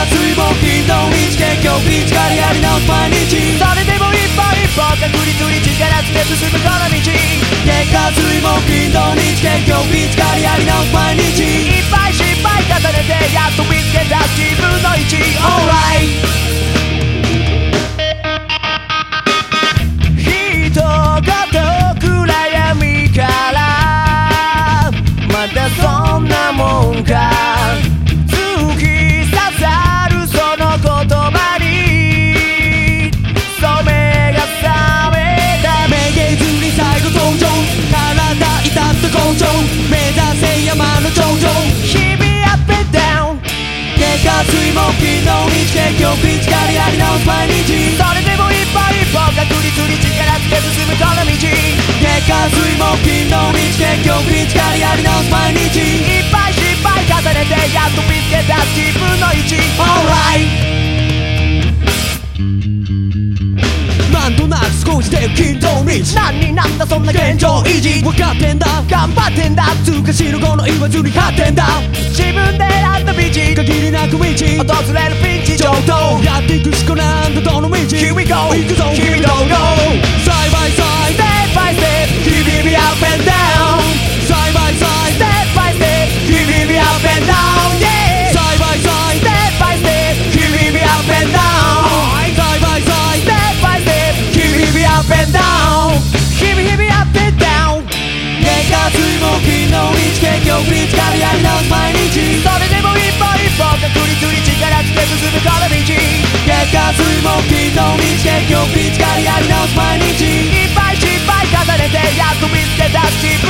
月火水木金土日結局ピチカリやり直す毎日それでも一歩一歩確率に力つけ進むこの道月火水木金土日結局ピチカリやり直す毎日いっぱい失敗重ねてやっと見つけた自分の位置 Alright. 月火水木金土日結局ピチカリやり直す毎日。それでも一歩一歩確実に力つけ進むこの道。月火水木金土日結局ピチカリやり直す毎日。いっぱい失敗重ねてやっと見つけた自分の位置。Alright なんとなく少しで金土日。何になんだそんな現状維持。分かってんだ。頑張ってんだ。通過しのこの言わずにてんだ限りなく道訪れるピンチ月火水木金土日結局ピチカリやり直す毎日。いっぱい失敗重ねてやっと見つけた自分